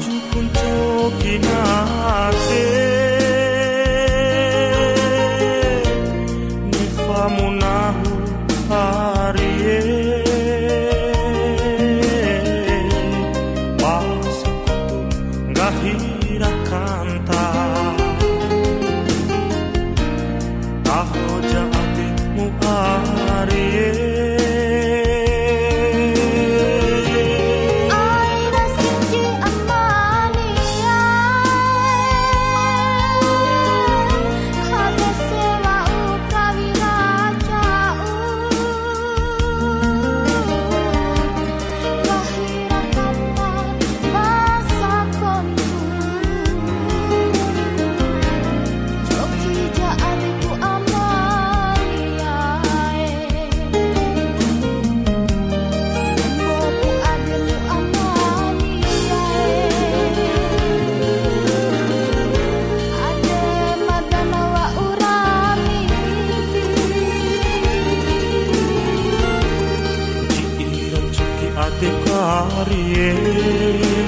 जो कुंजों किनारे Maria.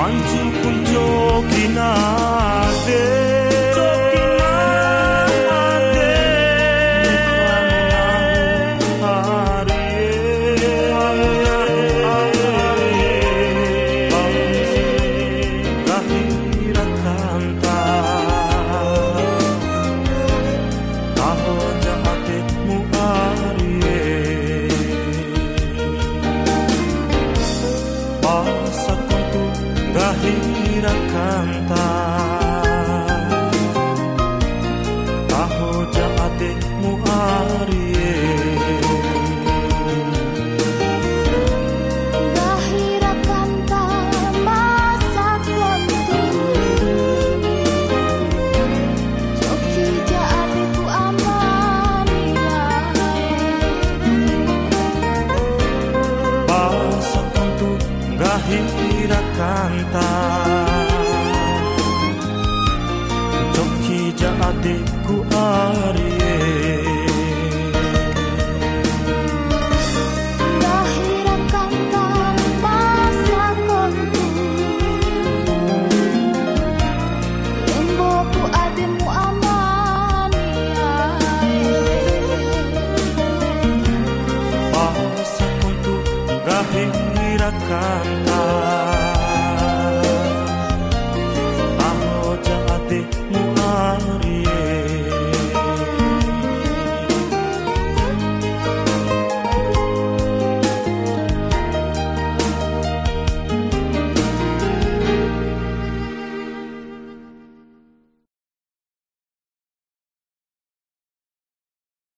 만족은 여기나 Gahira Pasa